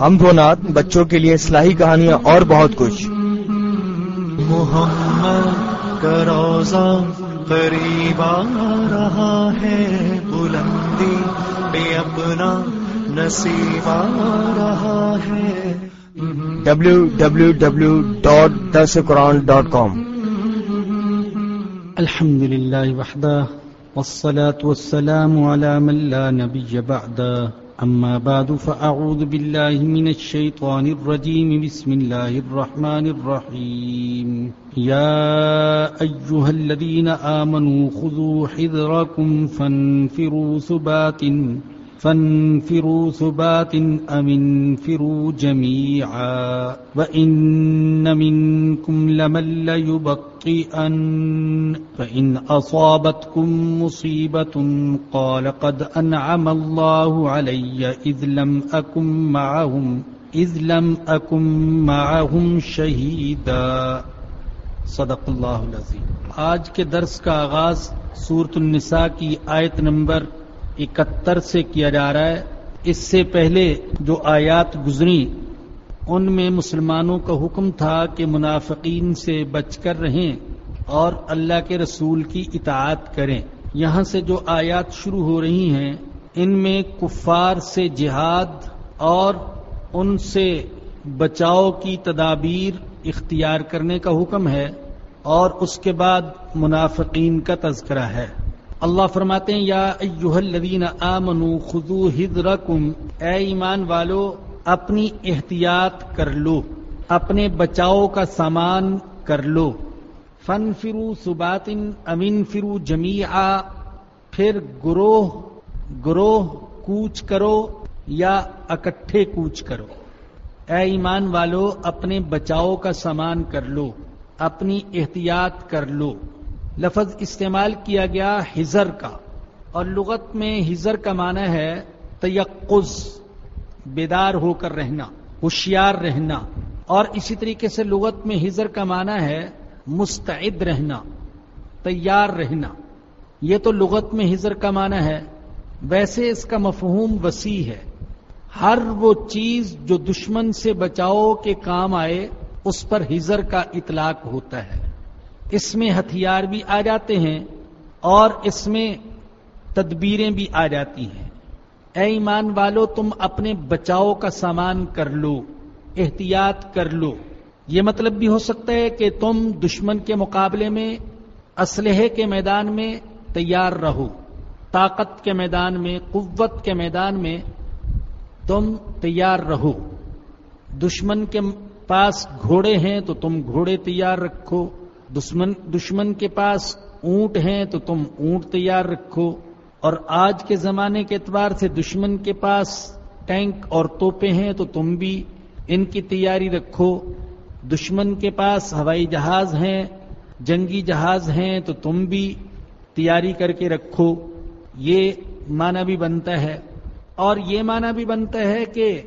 ہم دو نات بچوں کے لیے اصلاحی کہانیاں اور بہت کچھ۔ محمد کا روزہ قریب آ رہا ہے بلندی پہ اپنا نصیب آ رہا ہے۔ ڈبلو ڈبلو ڈبلو ڈاٹ درس قرآن ڈاٹ کام الحمد لله وحده والصلاة والسلام على من لا نبي بعده أما بعد، فأعوذ بالله من الشيطان الرجيم. بسم الله الرحمن الرحيم. يا أيها الذين آمنوا، خذوا حذركم فانفروا ثبات فانفروا ثبات أم انفروا جميعا وإن منكم لمن ليبطئن فإن أصابتكم مصيبة قال قد أنعم الله علي إذ لم أكن معهم إذ لم أكن معهم شهيدا صدق اللہ العظیم آج کے درس کا آغاز سورت النساء کی آیت نمبر اکہتر سے کیا جا رہا ہے۔ اس سے پہلے جو آیات گزری، ان میں مسلمانوں کا حکم تھا کہ منافقین سے بچ کر رہیں اور اللہ کے رسول کی اطاعت کریں۔ یہاں سے جو آیات شروع ہو رہی ہیں، ان میں کفار سے جہاد اور ان سے بچاؤ کی تدابیر اختیار کرنے کا حکم ہے اور اس کے بعد منافقین کا تذکرہ ہے۔ اللہ فرماتے ہیں، یا ایوہ الذین آمنوا خذو حذرکم، اے ایمان والو، اپنی احتیاط کر لو، اپنے بچاؤ کا سامان کر لو فن فرو سبات امین فرو جمیع پھر گروہ گروہ کوچ کرو یا اکٹھے کوچ کرو، اے ایمان والو، اپنے بچاؤ کا سامان کر لو، اپنی احتیاط کر لو لفظ استعمال کیا گیا ہزر کا۔ اور لغت میں ہزر کا معنی ہے تیقز بیدار ہو کر رہنا، ہوشیار رہنا۔ اور اسی طریقے سے لغت میں ہزر کا معنی ہے مستعد رہنا، تیار رہنا۔ یہ تو لغت میں ہزر کا معنی ہے۔ ویسے اس کا مفہوم وسیع ہے۔ ہر وہ چیز جو دشمن سے بچاؤ کے کام آئے، اس پر ہزر کا اطلاق ہوتا ہے۔ اس میں ہتھیار بھی آ جاتے ہیں اور اس میں تدبیریں بھی آ جاتی ہیں۔ اے ایمان والو، تم اپنے بچاؤ کا سامان کر لو، احتیاط کر لو۔ یہ مطلب بھی ہو سکتا ہے کہ تم دشمن کے مقابلے میں، اسلحے کے میدان میں تیار رہو، طاقت کے میدان میں، قوت کے میدان میں تم تیار رہو۔ دشمن کے پاس گھوڑے ہیں تو تم گھوڑے تیار رکھو۔ دشمن دشمن کے پاس اونٹ ہیں تو تم اونٹ تیار رکھو۔ اور آج کے زمانے کے اعتبار سے دشمن کے پاس ٹینک اور توپے ہیں تو تم بھی ان کی تیاری رکھو۔ دشمن کے پاس ہوائی جہاز ہیں، جنگی جہاز ہیں تو تم بھی تیاری کر کے رکھو۔ یہ معنی بھی بنتا ہے۔ اور یہ معنی بھی بنتا ہے کہ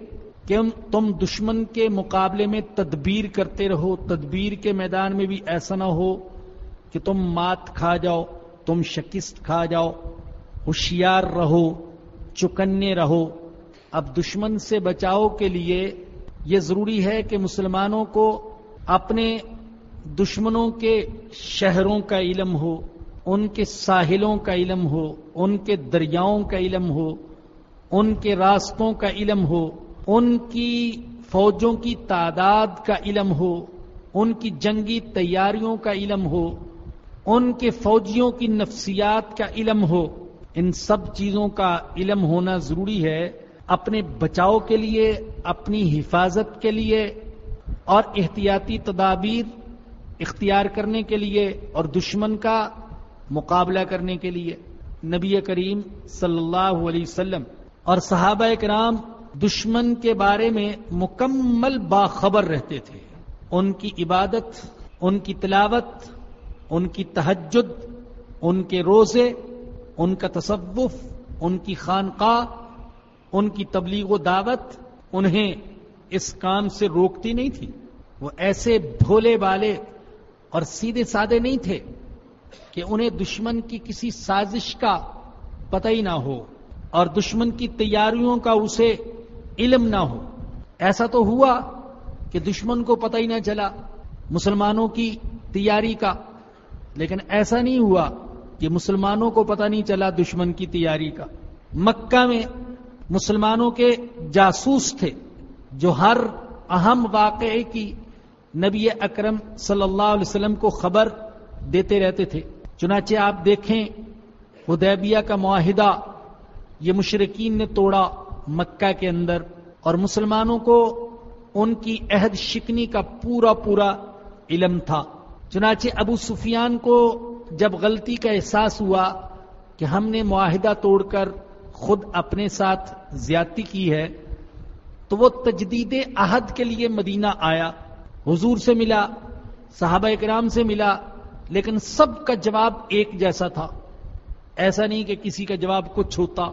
کہ تم دشمن کے مقابلے میں تدبیر کرتے رہو، تدبیر کے میدان میں بھی ایسا نہ ہو کہ تم مات کھا جاؤ، تم شکست کھا جاؤ، ہوشیار رہو، چکنے رہو۔ اب دشمن سے بچاؤ کے لیے یہ ضروری ہے کہ مسلمانوں کو اپنے دشمنوں کے شہروں کا علم ہو، ان کے ساحلوں کا علم ہو، ان کے دریاؤں کا علم ہو، ان کے راستوں کا علم ہو۔ ان کی فوجوں کی تعداد کا علم ہو، ان کی جنگی تیاریوں کا علم ہو، ان کے فوجیوں کی نفسیات کا علم ہو۔ ان سب چیزوں کا علم ہونا ضروری ہے اپنے بچاؤ کے لیے، اپنی حفاظت کے لیے اور احتیاطی تدابیر اختیار کرنے کے لیے اور دشمن کا مقابلہ کرنے کے لیے۔ نبی کریم صلی اللہ علیہ وسلم اور صحابہ کرام دشمن کے بارے میں مکمل باخبر رہتے تھے۔ ان کی عبادت، ان کی تلاوت، ان کی تہجد، ان کے روزے، ان کا تصوف، ان کی خانقاہ، ان کی تبلیغ و دعوت انہیں اس کام سے روکتی نہیں تھی۔ وہ ایسے بھولے والے اور سیدھے سادے نہیں تھے کہ انہیں دشمن کی کسی سازش کا پتہ ہی نہ ہو اور دشمن کی تیاریوں کا اسے علم نہ ہو۔ ایسا تو ہوا کہ دشمن کو پتہ ہی نہ چلا مسلمانوں کی تیاری کا۔ لیکن ایسا نہیں ہوا کہ مسلمانوں کو پتہ نہیں چلا دشمن کی تیاری کا۔ مکہ میں مسلمانوں کے جاسوس تھے جو ہر اہم واقعے کی نبی اکرم صلی اللہ علیہ وسلم کو خبر دیتے رہتے تھے۔ چنانچہ آپ دیکھیں حدیبیہ کا معاہدہ یہ مشرقین نے توڑا۔ مکہ کے اندر اور مسلمانوں کو ان کی عہد شکنی کا پورا پورا علم تھا۔ چنانچہ ابو سفیان کو جب غلطی کا احساس ہوا کہ ہم نے معاہدہ توڑ کر خود اپنے ساتھ زیادتی کی ہے، تو وہ تجدید عہد کے لیے مدینہ آیا۔ حضور سے ملا، صحابہ اکرام سے ملا، لیکن سب کا جواب ایک جیسا تھا۔ ایسا نہیں کہ کسی کا جواب کچھ ہوتا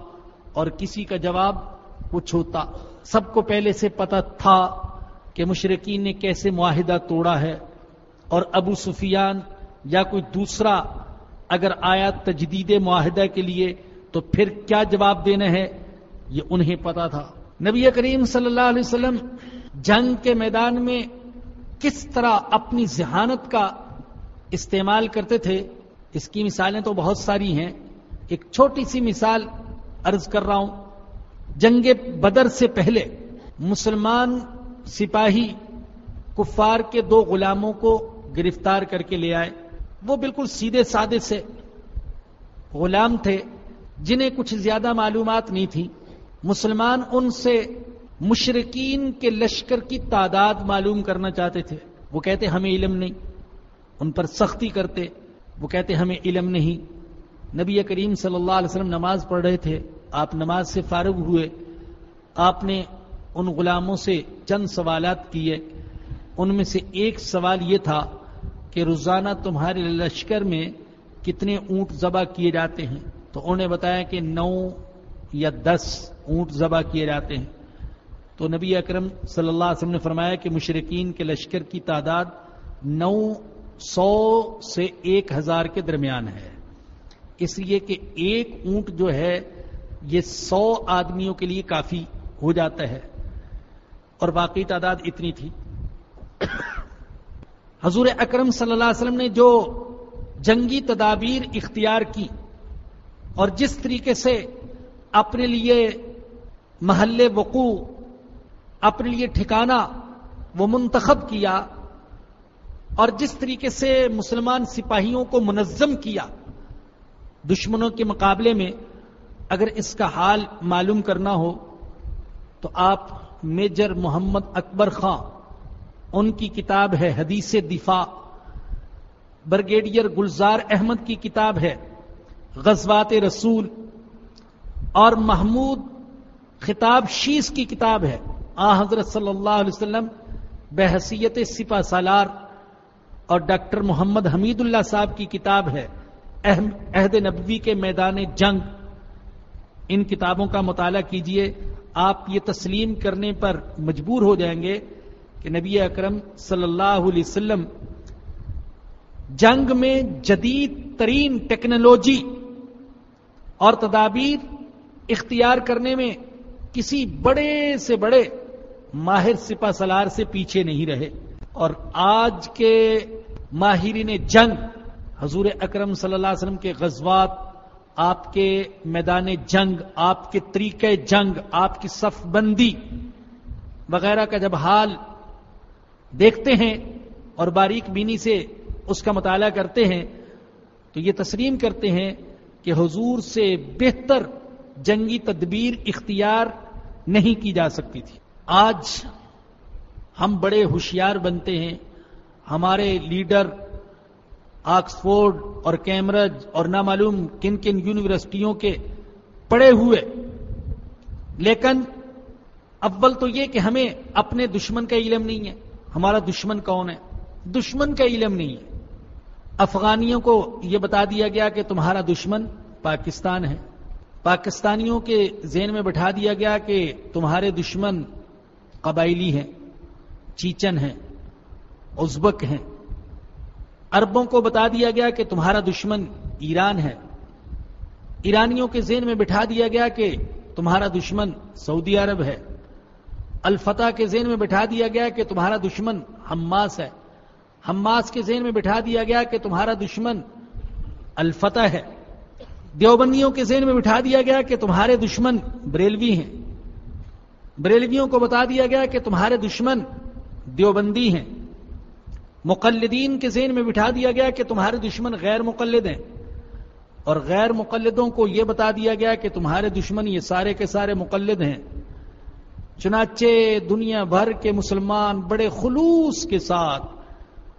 اور کسی کا جواب کچھ ہوتا۔ سب کو پہلے سے پتا تھا کہ مشرقین نے کیسے معاہدہ توڑا ہے۔ اور ابو سفیان یا کوئی دوسرا اگر آیا تجدید معاہدہ کے لیے تو پھر کیا جواب دینا ہے؟ یہ انہیں پتا تھا۔ نبی کریم صلی اللہ علیہ وسلم جنگ کے میدان میں کس طرح اپنی ذہانت کا استعمال کرتے تھے، اس کی مثالیں تو بہت ساری ہیں۔ ایک چھوٹی سی مثال عرض کر رہا ہوں۔ جنگ بدر سے پہلے مسلمان سپاہی کفار کے دو غلاموں کو گرفتار کر کے لے آئے۔ وہ بالکل سیدھے سادے سے غلام تھے جنہیں کچھ زیادہ معلومات نہیں تھی۔ مسلمان ان سے مشرقین کے لشکر کی تعداد معلوم کرنا چاہتے تھے۔ وہ کہتے ہمیں علم نہیں۔ ان پر سختی کرتے۔ وہ کہتے ہمیں علم نہیں۔ نبی کریم صلی اللہ علیہ وسلم نماز پڑھ رہے تھے۔ آپ نماز سے فارغ ہوئے، آپ نے ان غلاموں سے چند سوالات کیے۔ ان میں سے ایک سوال یہ تھا کہ روزانہ تمہارے لشکر میں کتنے اونٹ ذبح کیے جاتے ہیں؟ تو انہوں نے بتایا کہ نو یا دس اونٹ ذبح کیے جاتے ہیں۔ تو نبی اکرم صلی اللہ علیہ وسلم نے فرمایا کہ مشرقین کے لشکر کی تعداد نو سو سے ایک ہزار کے درمیان ہے۔ اس لیے کہ ایک اونٹ جو ہے یہ سو آدمیوں کے لیے کافی ہو جاتا ہے۔ اور باقی تعداد اتنی تھی۔ حضور اکرم صلی اللہ علیہ وسلم نے جو جنگی تدابیر اختیار کی اور جس طریقے سے اپنے لیے محل وقوع، اپنے لیے ٹھکانہ وہ منتخب کیا اور جس طریقے سے مسلمان سپاہیوں کو منظم کیا دشمنوں کے مقابلے میں اگر اس کا حال معلوم کرنا ہو تو آپ میجر محمد اکبر خان، ان کی کتاب ہے حدیث دفاع برگیڈیئر گلزار احمد کی کتاب ہے غزوات رسول، اور محمود خطاب شیز کی کتاب ہے۔ آ، حضرت صلی اللہ علیہ وسلم، بحثیت سپا سالار، اور ڈاکٹر محمد حمید اللہ صاحب کی کتاب ہے عہد نبوی کے میدان جنگ۔ ان کتابوں کا مطالعہ کیجیے، آپ یہ تسلیم کرنے پر مجبور ہو جائیں گے کہ نبی اکرم صلی اللہ علیہ وسلم جنگ میں جدید ترین ٹیکنالوجی اور تدابیر اختیار کرنے میں کسی بڑے سے بڑے ماہر سپا سلار سے پیچھے نہیں رہے۔ اور آج کے ماہرین جنگ حضور اکرم صلی اللہ علیہ وسلم کے غزوات آپ کے میدان جنگ، آپ کے طریقے جنگ، آپ کی صف بندی وغیرہ کا جب حال دیکھتے ہیں اور باریک بینی سے اس کا مطالعہ کرتے ہیں، تو یہ تسلیم کرتے ہیں کہ حضور سے بہتر جنگی تدبیر اختیار نہیں کی جا سکتی تھی۔ آج ہم بڑے ہوشیار بنتے ہیں، ہمارے لیڈر آکسفورڈ اور کیمرج اور نامعلوم کن کن یونیورسٹیوں کے پڑے ہوئے۔ لیکن اول تو یہ کہ ہمیں اپنے دشمن کا علم نہیں ہے۔ ہمارا دشمن کون ہے؟ دشمن کا علم نہیں ہے۔ افغانیوں کو یہ بتا دیا گیا کہ تمہارا دشمن پاکستان ہے۔ پاکستانیوں کے ذہن میں بٹھا دیا گیا کہ تمہارے دشمن قبائلی ہیں، چیچن ہیں، ازبک ہیں۔ اربوں کو بتا دیا گیا کہ تمہارا دشمن ایران ہے۔ ایرانیوں کے ذہن میں بٹھا دیا گیا کہ تمہارا دشمن سعودی عرب ہے۔ الفتح کے ذہن میں بٹھا دیا گیا کہ تمہارا دشمن حماس ہے۔ حماس کے ذہن میں بٹھا دیا گیا کہ تمہارا دشمن الفتح ہے۔ دیوبندیوں کے ذہن میں بٹھا دیا گیا کہ تمہارے دشمن بریلوی ہیں۔ بریلویوں کو بتا دیا گیا کہ تمہارے دشمن دیوبندی ہیں۔ مقلدین کے ذہن میں بٹھا دیا گیا کہ تمہارے دشمن غیر مقلد ہیں۔ اور غیر مقلدوں کو یہ بتا دیا گیا کہ تمہارے دشمن یہ سارے کے سارے مقلد ہیں۔ چنانچہ دنیا بھر کے مسلمان بڑے خلوص کے ساتھ،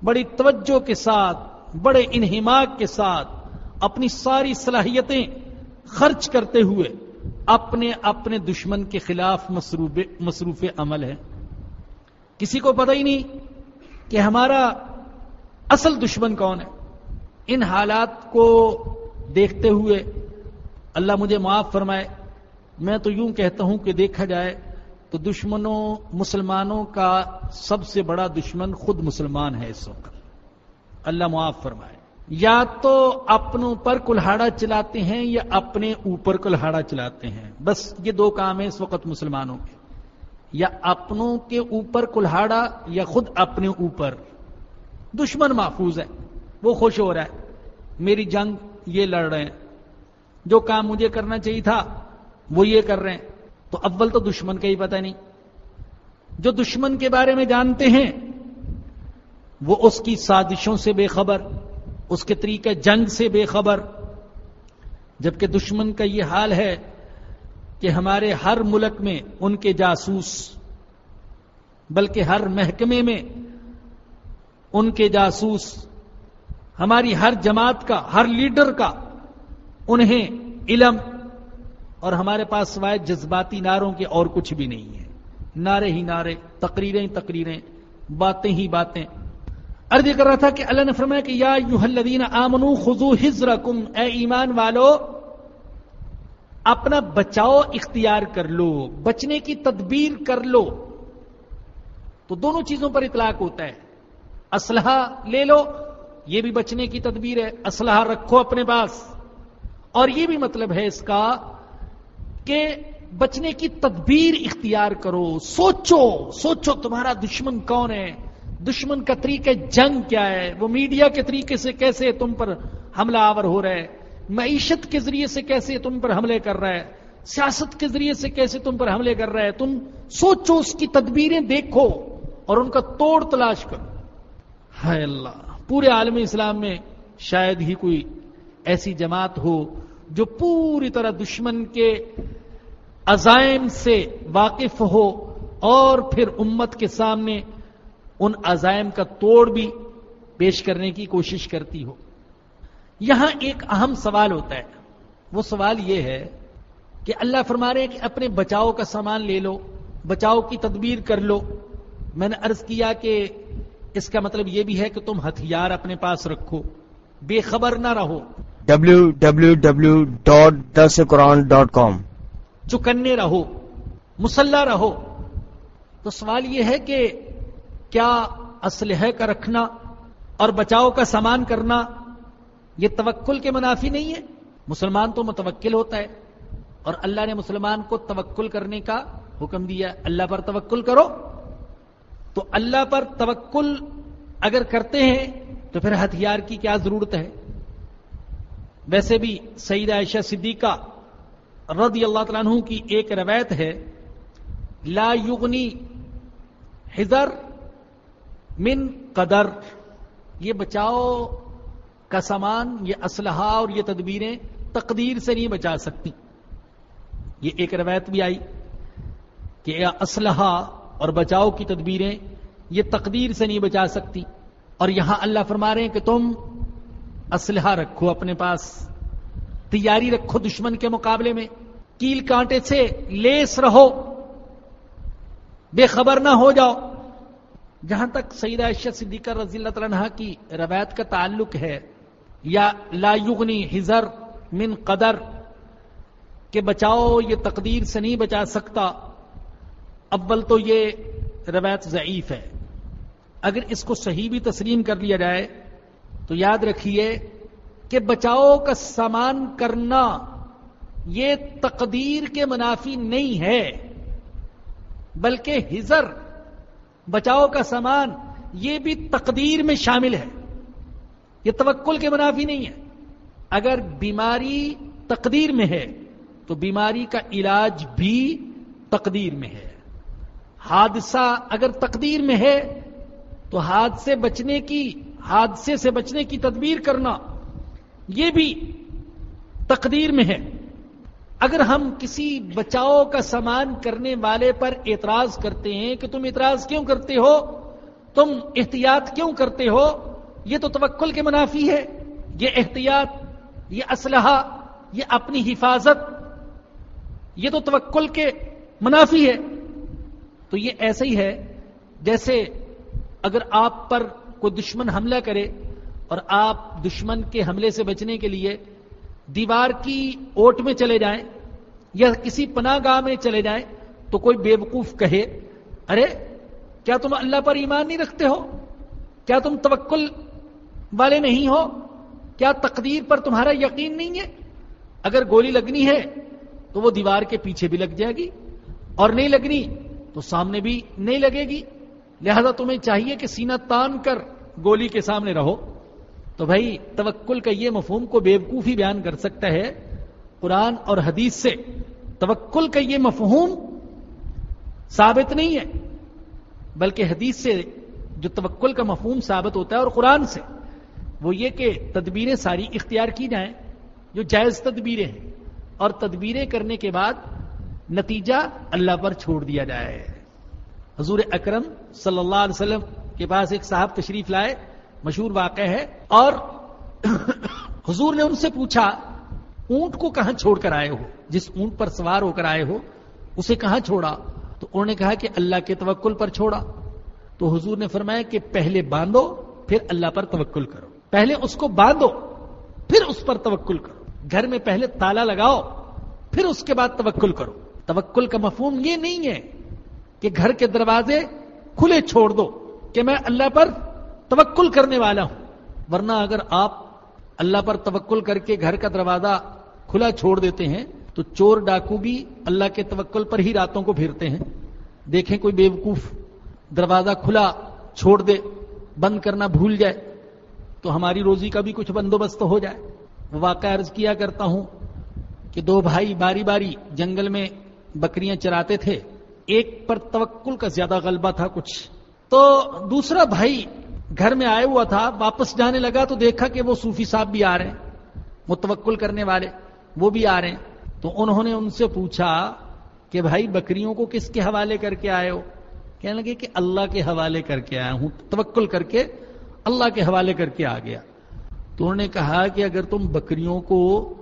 بڑی توجہ کے ساتھ، بڑے انہماک کے ساتھ اپنی ساری صلاحیتیں خرچ کرتے ہوئے اپنے اپنے دشمن کے خلاف مصروف عمل ہے کسی کو پتہ ہی نہیں کہ ہمارا اصل دشمن کون ہے؟ ان حالات کو دیکھتے ہوئے اللہ مجھے معاف فرمائے۔ میں تو یوں کہتا ہوں کہ دیکھا جائے تو دشمنوں، مسلمانوں کا سب سے بڑا دشمن خود مسلمان ہے اس وقت۔ اللہ معاف فرمائے۔ یا تو اپنوں پر کلہاڑا چلاتے ہیں یا اپنے اوپر کلہاڑا چلاتے ہیں۔ بس یہ دو کام ہیں اس وقت مسلمانوں کے۔ یا اپنوں کے اوپر کلہاڑا یا خود اپنے اوپر۔ دشمن محفوظ ہے وہ خوش ہو رہا ہے۔ میری جنگ یہ لڑ رہے ہیں۔ جو کام مجھے کرنا چاہیے تھا، وہ یہ کر رہے ہیں۔ تو اول تو دشمن کا ہی پتہ نہیں۔ جو دشمن کے بارے میں جانتے ہیں، وہ اس کی سازشوں سے بے خبر، اس کے طریقہ جنگ سے بے خبر۔ جبکہ دشمن کا یہ حال ہے کہ ہمارے ہر ملک میں ان کے جاسوس، بلکہ ہر محکمے میں ان کے جاسوس، ہماری ہر جماعت کا، ہر لیڈر کا انہیں علم اور ہمارے پاس سوائے جذباتی ناروں کے اور کچھ بھی نہیں ہے۔ نعرے ہی نعرے، تقریریں تقریریں، باتیں ہی باتیں۔ ارد کر رہا تھا کہ اللہ نے فرمایا کہ یا یو الذین آمنو خزو ہزر اے ایمان والو اپنا بچاؤ اختیار کر لو، بچنے کی تدبیر کر لو۔ تو دونوں چیزوں پر اطلاق ہوتا ہے۔ اسلحہ لے لو، یہ بھی بچنے کی تدبیر ہے، اسلحہ رکھو اپنے پاس۔ اور یہ بھی مطلب ہے اس کا کہ بچنے کی تدبیر اختیار کرو، سوچو سوچو تمہارا دشمن کون ہے؟ دشمن کا طریقہ جنگ کیا ہے؟ وہ میڈیا کے طریقے سے کیسے تم پر حملہ آور ہو رہا ہے؟ معیشت کے ذریعے سے کیسے تم پر حملے کر رہا ہے؟ سیاست کے ذریعے سے کیسے تم پر حملے کر رہا ہے؟ تم سوچو، اس کی تدبیریں دیکھو اور ان کا توڑ تلاش کرو۔ ہائے اللہ، پورے عالم اسلام میں شاید ہی کوئی ایسی جماعت ہو جو پوری طرح دشمن کے عزائم سے واقف ہو اور پھر امت کے سامنے ان عزائم کا توڑ بھی پیش کرنے کی کوشش کرتی ہو۔ یہاں ایک اہم سوال ہوتا ہے۔ وہ سوال یہ ہے کہ اللہ فرما رہے کہ اپنے بچاؤ کا سامان لے لو بچاؤ کی تدبیر کر لو۔ میں نے عرض کیا کہ اس کا مطلب یہ بھی ہے کہ تم ہتھیار اپنے پاس رکھو بے خبر نہ رہو۔ W W W dot the Quran dot com چکنے رہو مسلح رہو۔ تو سوال یہ ہے کہ کیا اسلحے کا رکھنا اور بچاؤ کا سامان کرنا یہ توکل کے منافی نہیں ہے۔ مسلمان تو متوکل ہوتا ہے۔ اور اللہ نے مسلمان کو توکل کرنے کا حکم دیا اللہ پر توکل کرو۔ تو اللہ پر توکل اگر کرتے ہیں تو پھر ہتھیار کی کیا ضرورت ہے؟ ویسے بھی سعید عائشہ صدیقہ رضی اللہ تعالیٰ عنہ کی ایک روایت ہے، لا یغنی حضر من قدر۔ یہ بچاؤ کا سامان، یہ اسلحہ اور یہ تدبیریں تقدیر سے نہیں بچا سکتی۔ یہ ایک روایت بھی آئی کہ اسلحہ اور بچاؤ کی تدبیریں یہ تقدیر سے نہیں بچا سکتی۔ اور یہاں اللہ فرما رہے ہیں کہ تم اسلحہ رکھو اپنے پاس، تیاری رکھو دشمن کے مقابلے میں، کیل کانٹے سے لیس رہو، بے خبر نہ ہو جاؤ۔ جہاں تک سعید عائشہ صدیقہ رضی اللہ تعالیٰ کی روایت کا تعلق ہے یا لا یغنی حضر من قدر کہ بچاؤ، یہ تقدیر سے نہیں بچا سکتا۔ اول تو یہ روایت ضعیف ہے۔ اگر اس کو صحیح بھی تسلیم کر لیا جائے، تو یاد رکھیے کہ بچاؤ کا سامان کرنا یہ تقدیر کے منافی نہیں ہے، بلکہ ہزر بچاؤ کا سامان یہ بھی تقدیر میں شامل ہے۔ یہ توکل کے منافی نہیں ہے۔ اگر بیماری تقدیر میں ہے، تو بیماری کا علاج بھی تقدیر میں ہے۔ حادثہ اگر تقدیر میں ہے، تو حادثے بچنے کی، حادثے سے بچنے کی تدبیر کرنا، یہ بھی تقدیر میں ہے۔ اگر ہم کسی بچاؤ کا سامان کرنے والے پر اعتراض کرتے ہیں کہ تم اعتراض کیوں کرتے ہو؟ تم احتیاط کیوں کرتے ہو؟ یہ تو توکل کے منافی ہے، یہ احتیاط، یہ اسلحہ، یہ اپنی حفاظت، یہ تو توکل کے منافی ہے۔ تو یہ ایسا ہی ہے جیسے اگر آپ پر کوئی دشمن حملہ کرے اور آپ دشمن کے حملے سے بچنے کے لیے دیوار کی اوٹ میں چلے جائیں یا کسی پناہ گاہ میں چلے جائیں تو کوئی بے وقوف کہے، ارے، کیا تم اللہ پر ایمان نہیں رکھتے ہو؟ کیا تم توکل والے نہیں ہو، کیا تقدیر پر تمہارا یقین نہیں ہے؟ اگر گولی لگنی ہے تو وہ دیوار کے پیچھے بھی لگ جائے گی، اور نہیں لگنی تو سامنے بھی نہیں لگے گی۔ لہذا تمہیں چاہیے کہ سینہ تان کر گولی کے سامنے رہو۔ تو بھائی، توکل کا یہ مفہوم کو بیوقوفی بیان کر سکتا ہے قرآن اور حدیث سے۔ توکل کا یہ مفہوم ثابت نہیں ہے، بلکہ حدیث سے جو توکل کا مفہوم ثابت ہوتا ہے اور قرآن سے۔ وہ یہ کہ تدبیریں ساری اختیار کی جائیں، جو جائز تدبیریں ہیں، اور تدبیریں کرنے کے بعد نتیجہ اللہ پر چھوڑ دیا جائے۔ حضور اکرم صلی اللہ علیہ وسلم کے پاس ایک صاحب تشریف لائے، مشہور واقع ہے، اور حضور نے ان سے پوچھا، اونٹ کو کہاں چھوڑ کر آئے ہو؟ جس اونٹ پر سوار ہو کر آئے ہو، اسے کہاں چھوڑا؟ تو انہوں نے کہا کہ اللہ کے توکل پر چھوڑا۔ تو حضور نے فرمایا کہ پہلے باندھو، پھر اللہ پر توکل کرو۔ پہلے اس کو باندھو، پھر اس پر توکل کرو۔ گھر میں پہلے تالا لگاؤ، پھر اس کے بعد توکل کرو۔ توکل کا مفہوم یہ نہیں ہے کہ گھر کے دروازے کھلے چھوڑ دو کہ میں اللہ پر توکل کرنے والا ہوں۔ ورنہ اگر آپ اللہ پر توکل کر کے گھر کا دروازہ کھلا چھوڑ دیتے ہیں، تو چور ڈاکو بھی اللہ کے توکل پر ہی راتوں کو پھرتے ہیں۔ دیکھیں کوئی بے وقوف دروازہ کھلا چھوڑ دے، بند کرنا بھول جائے۔ تو ہماری روزی کا بھی کچھ بندوبست ہو جائے۔ وہ واقعہ عرض کیا کرتا ہوں کہ دو بھائی باری باری جنگل میں بکریاں چراتے تھے۔ ایک پر توکل کا زیادہ غلبہ تھا کچھ۔ تو دوسرا بھائی گھر میں آئے ہوا تھا، واپس جانے لگا تو دیکھا کہ وہ صوفی صاحب بھی آ رہے ہیں، متوکل کرنے والے، وہ بھی آ رہے ہیں۔ تو انہوں نے ان سے پوچھا کہ بھائی بکریوں کو کس کے حوالے کر کے آئے ہو؟ کہنے لگے کہ اللہ کے حوالے کر کے آیا ہوں، توکل کر کے اللہ کے حوالے کر کے آ گیا۔ تو انہوں نے کہا کہ اگر تم بکریوں کو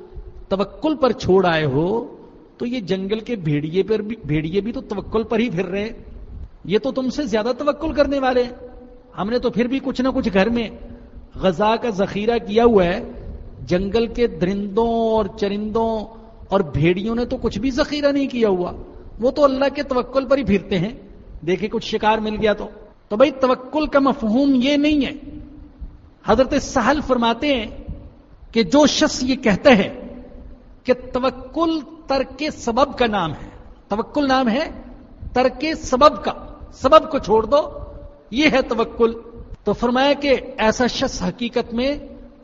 توکل پر چھوڑ آئے ہو، تو یہ جنگل کے بھیڑیے پر بھی بھیڑیے بھی تو توکل پر ہی پھر رہے یہ تو تم سے زیادہ توکل کرنے والے ہم نے تو پھر بھی کچھ نہ کچھ گھر میں غذا کا ذخیرہ کیا ہوا ہے۔ جنگل کے درندوں اور چرندوں اور بھیڑیوں نے تو کچھ بھی ذخیرہ نہیں کیا ہوا۔ وہ تو اللہ کے توکل پر ہی پھرتے ہیں۔ دیکھیں کچھ شکار مل گیا تو۔ تو بھائی، توکل کا مفہوم یہ نہیں ہے۔ حضرت سہل فرماتے ہیں کہ جو شخص یہ کہتا ہے کہ توکل ترک سبب کا نام ہے، توکل نام ہے ترک سبب کا، سبب کو چھوڑ دو، یہ ہے توکل۔ تو فرمایا کہ ایسا شخص حقیقت میں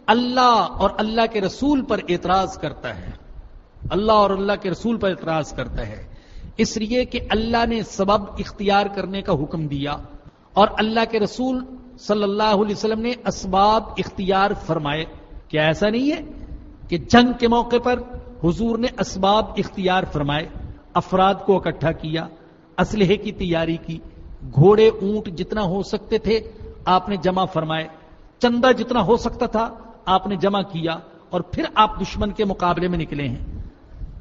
اللہ اور اللہ کے رسول پر اعتراض کرتا ہے۔ اللہ اور اللہ کے رسول پر اعتراض کرتا ہے۔ اس لیے کہ اللہ نے سبب اختیار کرنے کا حکم دیا اور اللہ کے رسول صلی اللہ علیہ وسلم نے اسباب اختیار فرمائے۔ کیا ایسا نہیں ہے کہ جنگ کے موقع پر حضور نے اسباب اختیار فرمائے، افراد کو اکٹھا کیا، اسلحے کی تیاری کی، گھوڑے، اونٹ جتنا ہو سکتے تھے آپ نے جمع فرمائے، چندہ جتنا ہو سکتا تھا آپ نے جمع کیا اور پھر آپ دشمن کے مقابلے میں نکلے ہیں۔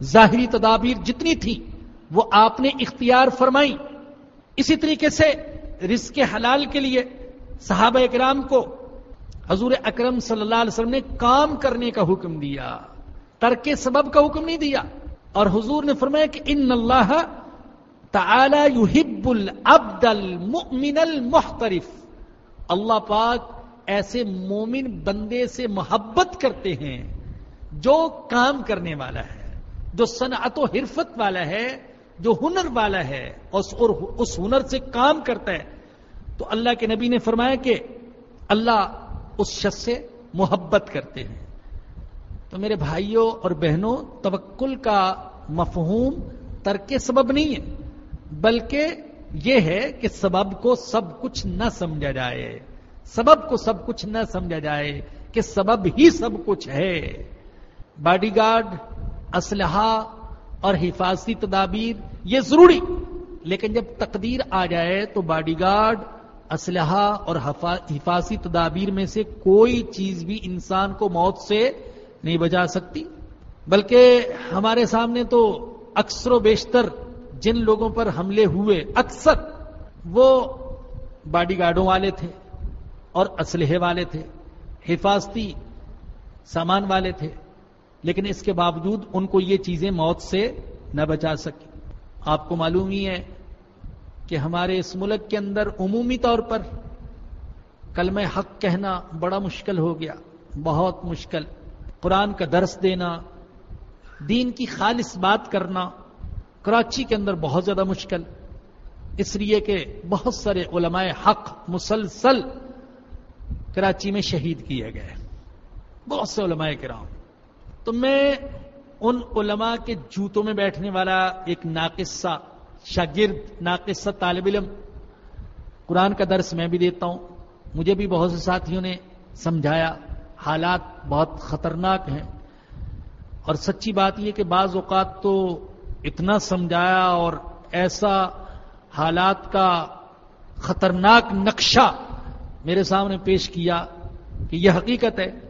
ظاہری تدابیر جتنی تھی وہ آپ نے اختیار فرمائی۔ اسی طریقے سے رزق حلال کے لیے صحابہ اکرام کو حضور اکرم صلی اللہ علیہ وسلم نے کام کرنے کا حکم دیا، ترک سبب کا حکم نہیں دیا۔ اور حضور نے فرمایا کہ ان اللہ تعالی یحب العبد المؤمن المحترف۔ اللہ پاک ایسے مومن بندے سے محبت کرتے ہیں جو کام کرنے والا ہے، جو صنعت و حرفت والا ہے، جو ہنر والا ہے، اور اس ہنر سے کام کرتا ہے۔ تو اللہ کے نبی نے فرمایا کہ اللہ اس شخص سے محبت کرتے ہیں۔ تو میرے بھائیوں اور بہنوں، توکل کا مفہوم ترک سبب نہیں ہے، بلکہ یہ ہے کہ سبب کو سب کچھ نہ سمجھا جائے۔ سبب کو سب کچھ نہ سمجھا جائے کہ سبب ہی سب کچھ ہے۔ باڈی گارڈ، اسلحہ اور حفاظتی تدابیر یہ ضروری، لیکن جب تقدیر آ جائے تو باڈی گارڈ اسلحہ اور حفاظتی تدابیر میں سے کوئی چیز بھی انسان کو موت سے نہیں بچا سکتی؟ بلکہ ہمارے سامنے تو اکثر و بیشتر جن لوگوں پر حملے ہوئے، اکثر وہ باڈی گارڈوں والے تھے اور اسلحے والے تھے، حفاظتی سامان والے تھے، لیکن اس کے باوجود ان کو یہ چیزیں موت سے نہ بچا سکی آپ کو معلوم ہی ہے کہ ہمارے اس ملک کے اندر عمومی طور پر کلمہ حق کہنا بڑا مشکل ہو گیا، بہت مشکل۔ قرآن کا درس دینا، دین کی خالص بات کرنا کراچی کے اندر بہت زیادہ مشکل۔ اس لیے کہ بہت سارے علماء حق مسلسل کراچی میں شہید کیے گئے۔ بہت سے علماء کرام۔ تو میں ان علماء کے جوتوں میں بیٹھنے والا ایک ناقصہ شاگرد ناقصہ طالب علم۔ قرآن کا درس میں بھی دیتا ہوں۔ مجھے بھی بہت سے ساتھیوں نے سمجھایا، حالات بہت خطرناک ہیں۔ اور سچی بات یہ کہ بعض اوقات تو اتنا سمجھایا اور ایسا حالات کا خطرناک نقشہ میرے سامنے پیش کیا کہ یہ حقیقت ہے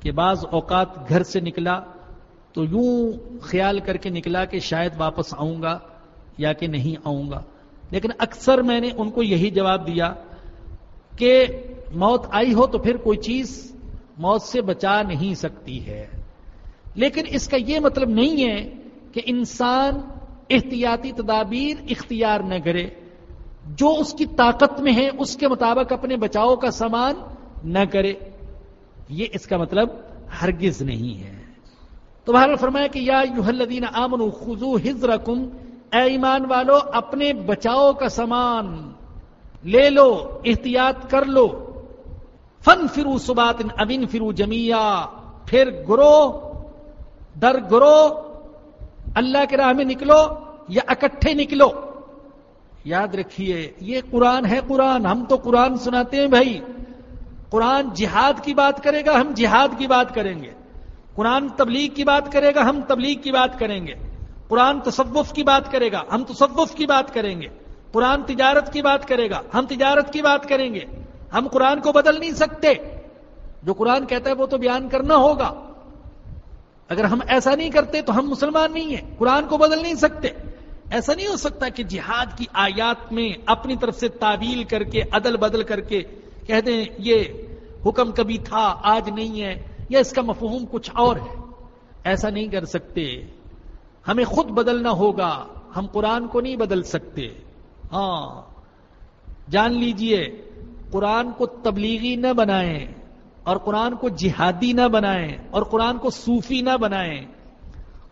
کہ بعض اوقات گھر سے نکلا تو یوں خیال کر کے نکلا کہ شاید واپس آؤں گا۔ یا کہ نہیں آؤں گا۔ لیکن اکثر میں نے ان کو یہی جواب دیا کہ موت آئی ہو تو پھر کوئی چیز موت سے بچا نہیں سکتی ہے۔ لیکن اس کا یہ مطلب نہیں ہے کہ انسان احتیاطی تدابیر اختیار نہ کرے۔ جو اس کی طاقت میں ہے، اس کے مطابق اپنے بچاؤ کا سامان نہ کرے۔ یہ اس کا مطلب ہرگز نہیں ہے۔ تو بہر فرمایا کہ یا الذین آمنوا خذو حذرکم اے ایمان والو، اپنے بچاؤ کا سامان لے لو، احتیاط کر لو۔ فن فرو سبات ابن فرو جمیا پھر گرو، در گرو، اللہ کے راہ میں نکلو یا اکٹھے نکلو۔ یاد رکھیے، یہ قرآن ہے قرآن، ہم تو قرآن سناتے ہیں بھائی۔ قرآن جہاد کی بات کرے گا، ہم جہاد کی بات کریں گے۔ قرآن تبلیغ کی بات کرے گا، ہم تبلیغ کی بات کریں گے۔ قرآن تصوف کی بات کرے گا، ہم تصوف کی بات کریں گے۔ قرآن تجارت کی بات کرے گا، ہم تجارت کی بات کریں گے۔ ہم قرآن کو بدل نہیں سکتے۔ جو قرآن کہتا ہے وہ تو بیان کرنا ہوگا۔ اگر ہم ایسا نہیں کرتے تو ہم مسلمان نہیں ہیں۔ قرآن کو بدل نہیں سکتے۔ ایسا نہیں ہو سکتا کہ جہاد کی آیات میں اپنی طرف سے تعویل کر کے، عدل بدل کر کے کہہ دیں یہ حکم کبھی تھا، آج نہیں ہے، یا اس کا مفہوم کچھ اور ہے۔ ایسا نہیں کر سکتے۔ ہمیں خود بدلنا ہوگا، ہم قرآن کو نہیں بدل سکتے۔ ہاں جان لیجیے، قرآن کو تبلیغی نہ بنائیں اور قرآن کو جہادی نہ بنائیں اور قرآن کو صوفی نہ بنائیں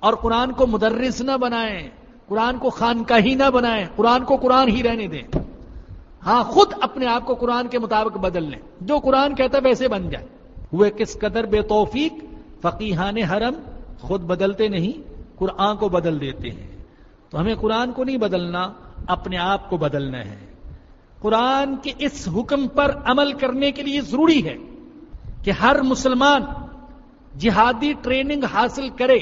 اور قرآن کو مدرس نہ بنائیں، قرآن کو خانقاہی نہ بنائیں، قرآن کو قرآن ہی رہنے دیں۔ ہاں خود اپنے آپ کو قرآن کے مطابق بدل لیں۔ جو قرآن کہتا ہے ویسے بن جائے۔ ہوئے کس قدر بے توفیق، فقیحان حرم خود بدلتے نہیں۔ قرآن کو بدل دیتے ہیں۔ تو ہمیں قرآن کو نہیں بدلنا، اپنے آپ کو بدلنا ہے۔ قرآن کے اس حکم پر عمل کرنے کے لیے ضروری ہے کہ ہر مسلمان جہادی ٹریننگ حاصل کرے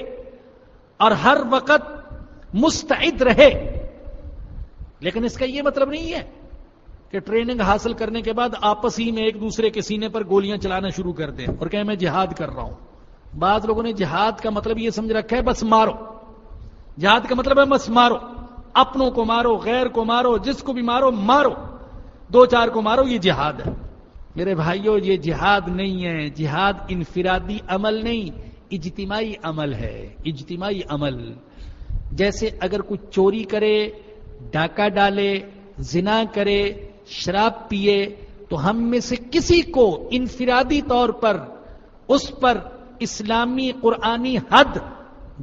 اور ہر وقت مستعد رہے۔ لیکن اس کا یہ مطلب نہیں ہے کہ ٹریننگ حاصل کرنے کے بعد آپس ہی میں ایک دوسرے کے سینے پر گولیاں چلانا شروع کر دیں اور کہ میں جہاد کر رہا ہوں۔ بعض لوگوں نے جہاد کا مطلب یہ سمجھ رکھا ہے، بس مارو۔ جہاد کا مطلب ہے بس مارو۔ اپنوں کو مارو، غیر کو مارو، جس کو بھی مارو مارو۔ دو چار کو مارو، یہ جہاد ہے۔ میرے بھائیوں یہ جہاد نہیں ہے۔ جہاد انفرادی عمل نہیں، اجتماعی عمل ہے۔ اجتماعی عمل۔ جیسے اگر کچھ چوری کرے، ڈاکہ ڈالے، زنا کرے، شراب پیے، تو ہم میں سے کسی کو انفرادی طور پر، اس پر اسلامی قرآنی حد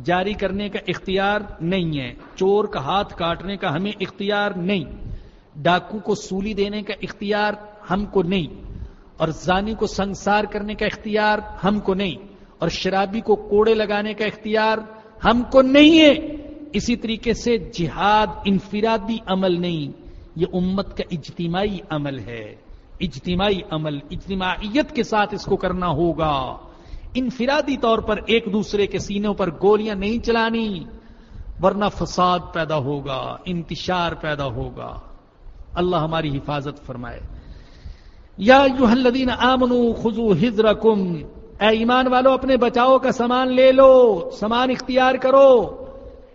جاری کرنے کا اختیار نہیں ہے۔ چور کا ہاتھ کاٹنے کا ہمیں اختیار نہیں۔ ڈاکو کو سولی دینے کا اختیار ہم کو نہیں۔ اور زانی کو سنسار کرنے کا اختیار ہم کو نہیں۔ اور شرابی کو کوڑے لگانے کا اختیار ہم کو نہیں ہے۔ اسی طریقے سے جہاد انفرادی عمل نہیں۔ یہ امت کا اجتماعی عمل ہے۔ اجتماعی عمل، اجتماعیت کے ساتھ اس کو کرنا ہوگا۔ انفرادی طور پر ایک دوسرے کے سینوں پر گولیاں نہیں چلانی، ورنہ فساد پیدا ہوگا، انتشار پیدا ہوگا۔ اللہ ہماری حفاظت فرمائے۔ یا یو الذین آمنو خزو حضرکم اے ایمان والو، اپنے بچاؤ کا سامان لے لو، سامان اختیار کرو۔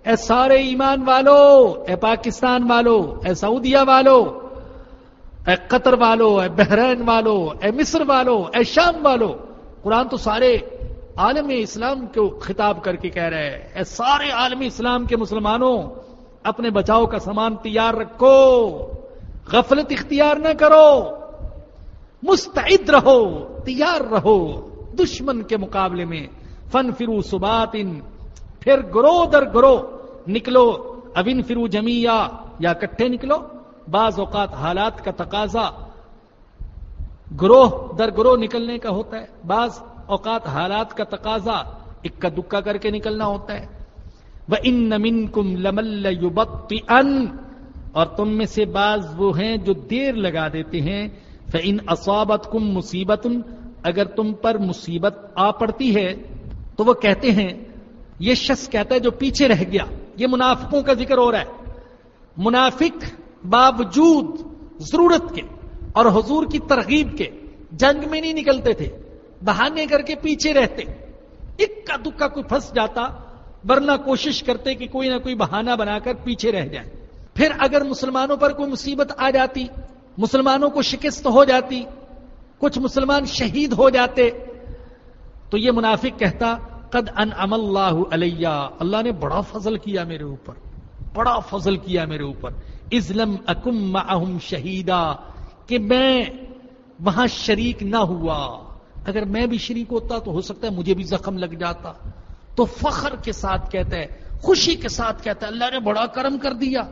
اے سارے ایمان والو، اے پاکستان والو، اے سعودیہ والو، اے قطر والو، اے بحرین والو، اے مصر والو، اے شام والو۔ قرآن تو سارے عالم اسلام کو خطاب کر کے کہہ رہے ہیں۔ اے سارے عالم اسلام کے مسلمانوں، اپنے بچاؤ کا سامان تیار رکھو۔ غفلت اختیار نہ کرو۔ مستعد رہو، تیار رہو۔ دشمن کے مقابلے میں۔ فن فرو سبات پھر گرو در گرو نکلو۔ ابن فرو جمیا یا کٹھے نکلو۔ بعض اوقات حالات کا تقاضا گروہ در گروہ نکلنے کا ہوتا ہے، بعض اوقات حالات کا تقاضا اکا دکا کر کے نکلنا ہوتا ہے۔ وہ ان نمن کم لمل اور تم میں سے بعض وہ ہیں جو دیر لگا دیتے ہیں۔ ان اصابت کم مصیبت اگر تم پر مصیبت آ پڑتی ہے، تو وہ کہتے ہیں، یہ شخص کہتا ہے جو پیچھے رہ گیا۔ یہ منافقوں کا ذکر ہو رہا ہے۔ منافق باوجود ضرورت کے اور حضور کی ترغیب کے جنگ میں نہیں نکلتے تھے، بہانے کر کے پیچھے رہتے۔ اکا دکا کوئی پھنس جاتا، ورنہ کوشش کرتے کہ کوئی نہ کوئی بہانہ بنا کر پیچھے رہ جائے۔ پھر اگر مسلمانوں پر کوئی مصیبت آ جاتی، مسلمانوں کو شکست ہو جاتی، کچھ مسلمان شہید ہو جاتے، تو یہ منافق کہتا، قد ان اللہ علیہ، اللہ نے بڑا فضل کیا میرے اوپر، بڑا فضل کیا میرے اوپر۔ ازلم اکم اہم شہیدا کہ میں وہاں شریک نہ ہوا۔ اگر میں بھی شریک ہوتا تو ہو سکتا ہے مجھے بھی زخم لگ جاتا۔ تو فخر کے ساتھ کہتا ہے، خوشی کے ساتھ کہتا ہے، اللہ نے بڑا کرم کر دیا۔